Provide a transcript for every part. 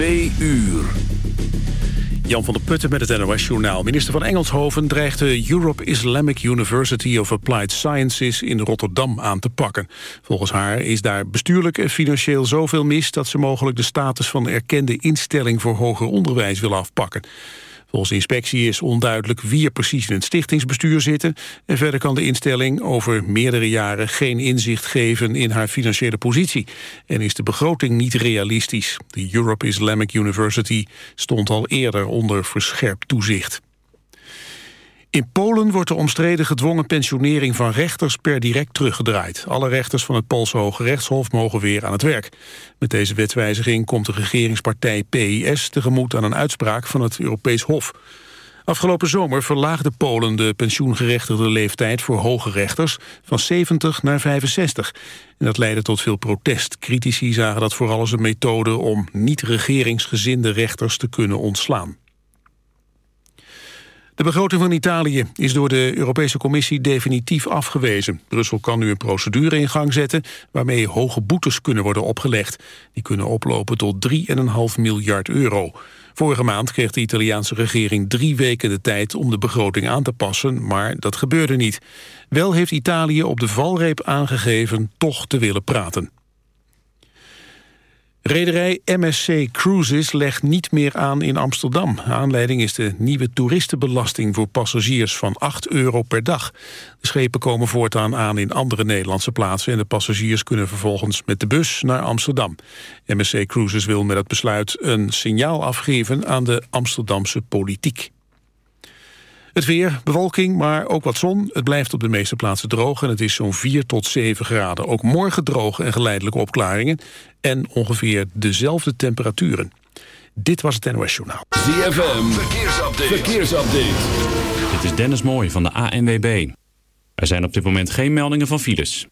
Twee uur. Jan van der Putten met het NOS-journaal. Minister van Engelshoven dreigt de Europe Islamic University of Applied Sciences in Rotterdam aan te pakken. Volgens haar is daar bestuurlijk en financieel zoveel mis... dat ze mogelijk de status van erkende instelling voor hoger onderwijs wil afpakken. Volgens de inspectie is onduidelijk wie er precies in het stichtingsbestuur zitten... en verder kan de instelling over meerdere jaren geen inzicht geven in haar financiële positie. En is de begroting niet realistisch. De Europe Islamic University stond al eerder onder verscherpt toezicht. In Polen wordt de omstreden gedwongen pensionering van rechters per direct teruggedraaid. Alle rechters van het Poolse Hoge Rechtshof mogen weer aan het werk. Met deze wetswijziging komt de regeringspartij PIS tegemoet aan een uitspraak van het Europees Hof. Afgelopen zomer verlaagde Polen de pensioengerechtigde leeftijd voor hoge rechters van 70 naar 65. En dat leidde tot veel protest. Critici zagen dat vooral als een methode om niet-regeringsgezinde rechters te kunnen ontslaan. De begroting van Italië is door de Europese Commissie definitief afgewezen. Brussel kan nu een procedure in gang zetten waarmee hoge boetes kunnen worden opgelegd. Die kunnen oplopen tot 3,5 miljard euro. Vorige maand kreeg de Italiaanse regering drie weken de tijd om de begroting aan te passen, maar dat gebeurde niet. Wel heeft Italië op de valreep aangegeven toch te willen praten. Rederij MSC Cruises legt niet meer aan in Amsterdam. Aanleiding is de nieuwe toeristenbelasting voor passagiers van 8 euro per dag. De schepen komen voortaan aan in andere Nederlandse plaatsen... en de passagiers kunnen vervolgens met de bus naar Amsterdam. MSC Cruises wil met het besluit een signaal afgeven aan de Amsterdamse politiek. Het weer, bewolking, maar ook wat zon. Het blijft op de meeste plaatsen droog en het is zo'n 4 tot 7 graden. Ook morgen droog en geleidelijke opklaringen. En ongeveer dezelfde temperaturen. Dit was het NOS Journaal. ZFM, verkeersupdate. verkeersupdate. Dit is Dennis Mooij van de ANWB. Er zijn op dit moment geen meldingen van files.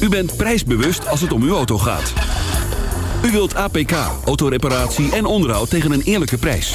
U bent prijsbewust als het om uw auto gaat. U wilt APK, autoreparatie en onderhoud tegen een eerlijke prijs.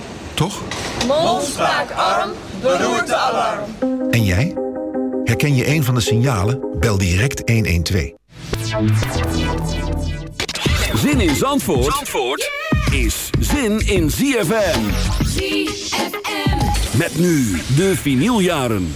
toch? Mondspraakarm, beroerte-alarm. En jij? Herken je een van de signalen? Bel direct 112. Zin in Zandvoort, Zandvoort is zin in ZFM. ZFM. Met nu de vinyljaren.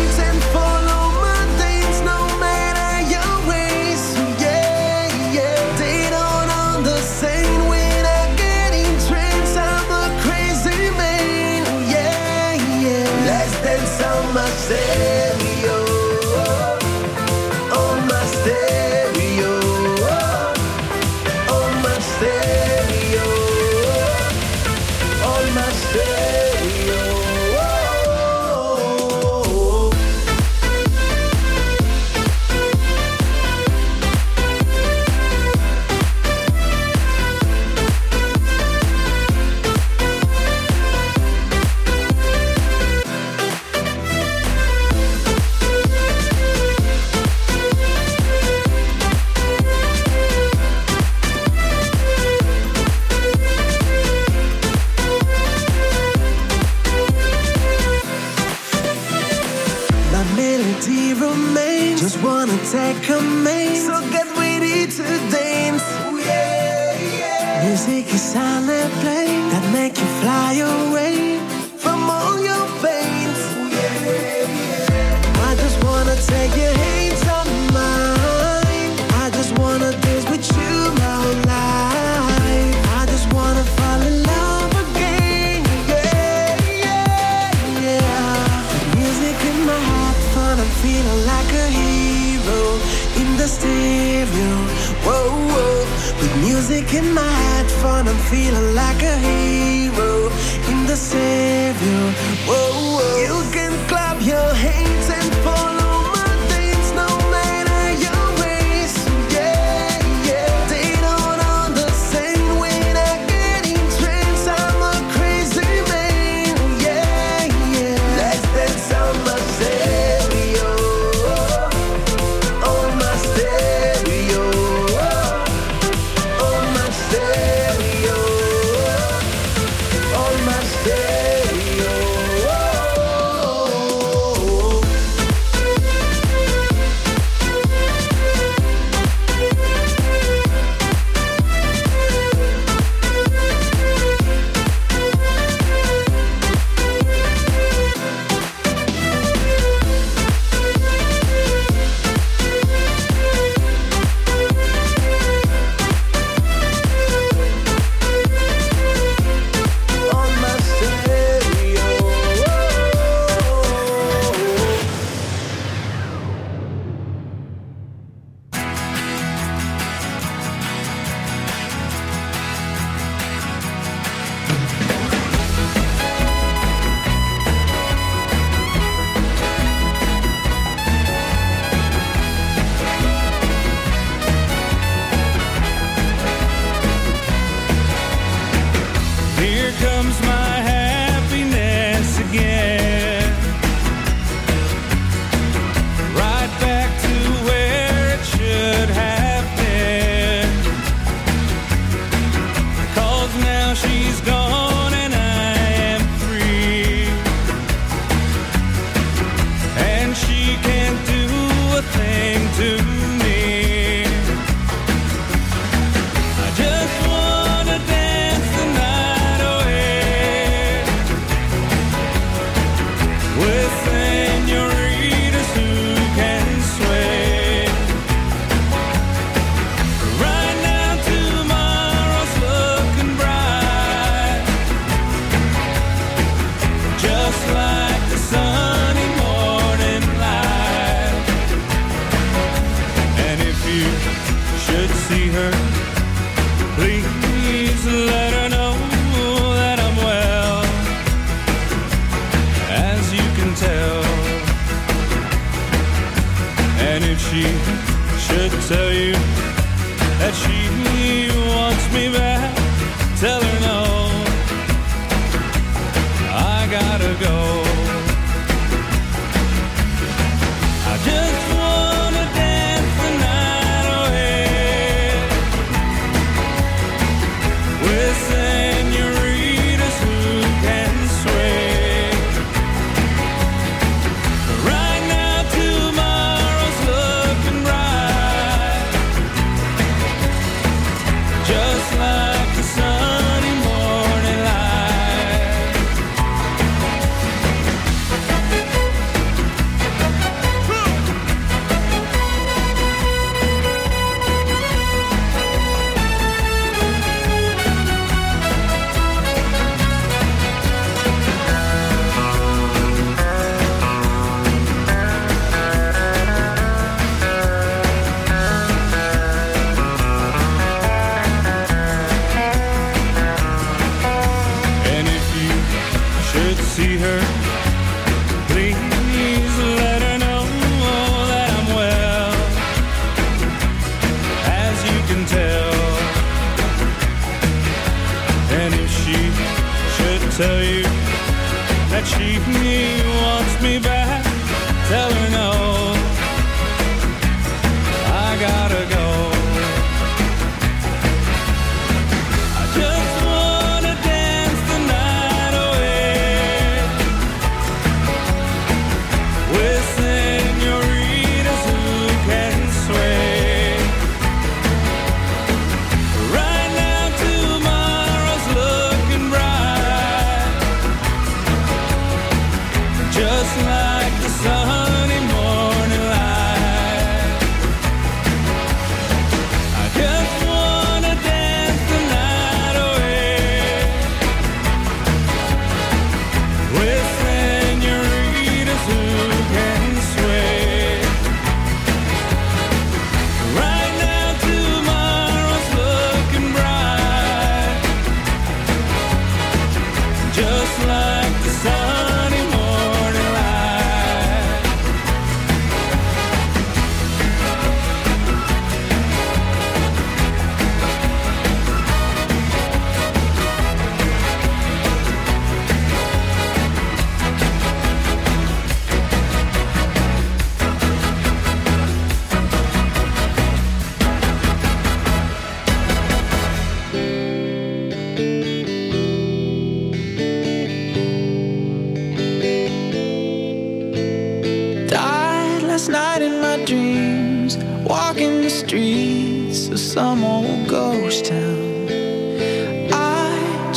me back.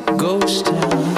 ghost town.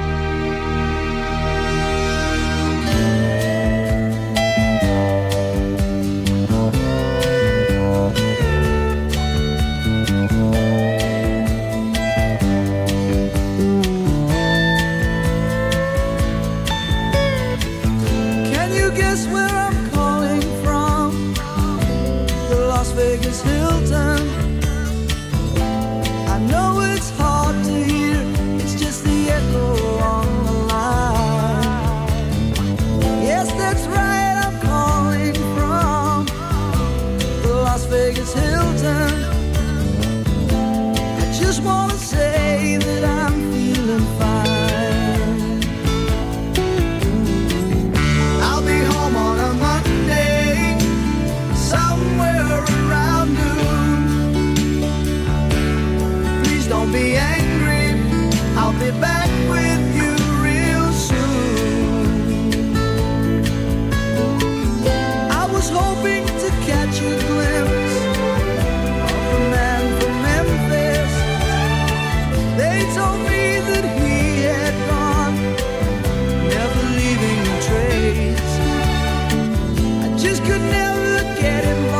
Could never get involved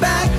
back.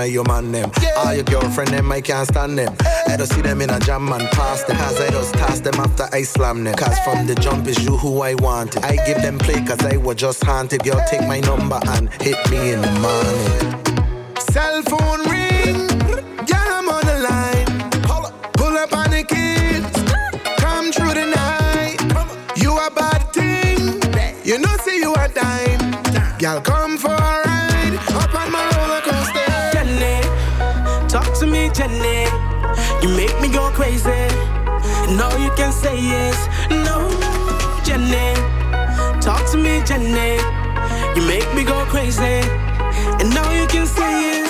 And be one of your man them. All your girlfriend them, I can't stand them. I don't see them in a jam and pass them. Cause I just toss them after I slam them. Cause from the jump is you who I wanted. I give them play cause I was just haunted. Girl, take my number and hit me in the morning. Cell phone ring. Girl, I'm on the line. Pull up on the kids. Come through the night. You a bad thing. You know, see you a dime. Girl, come for a No, you can say yes. No, Jenny, talk to me, Jenny. You make me go crazy. And now you can say yes.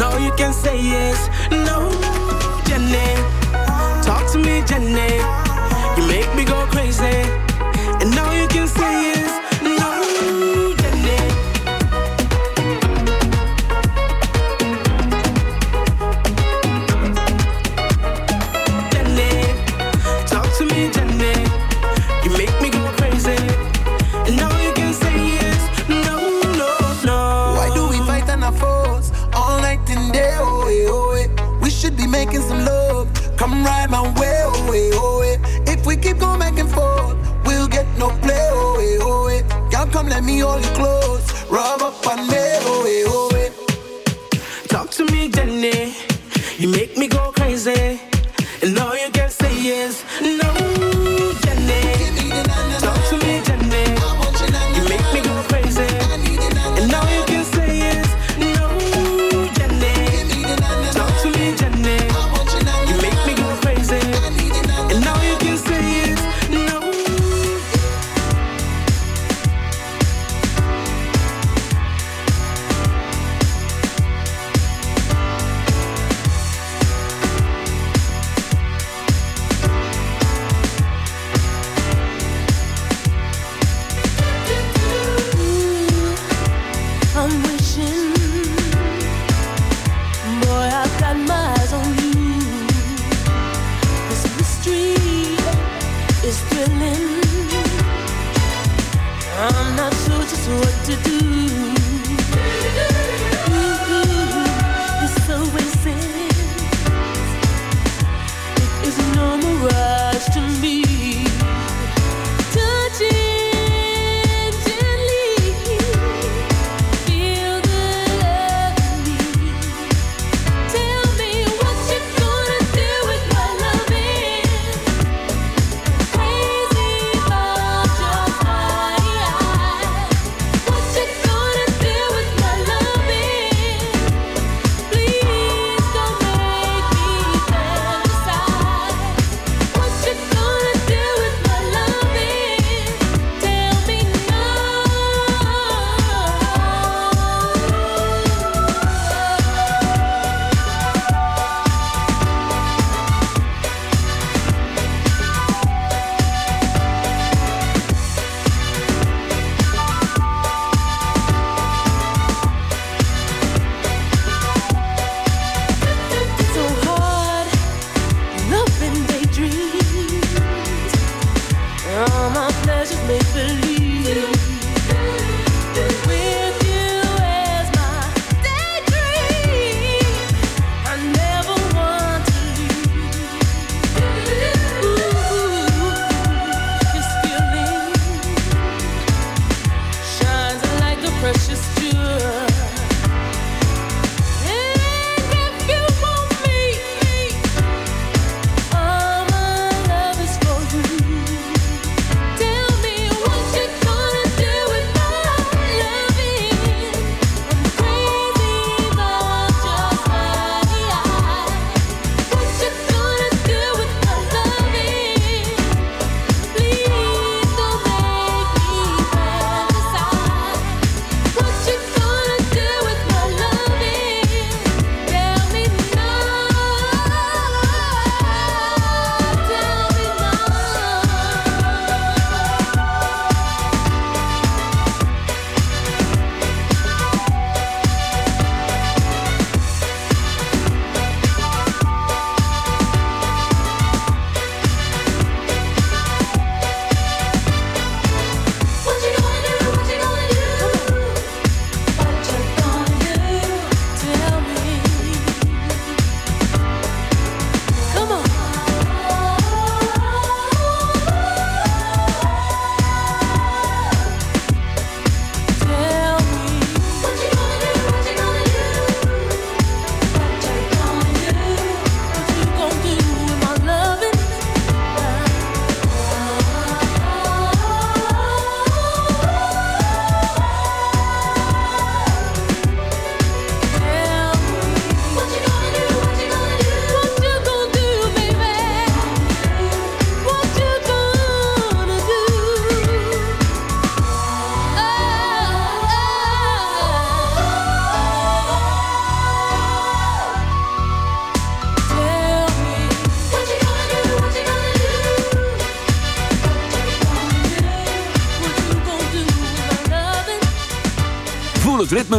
And you can say yes, no, Jenny. Talk to me, Jenny. You make me go all your clothes. Rub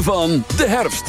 van de herfst.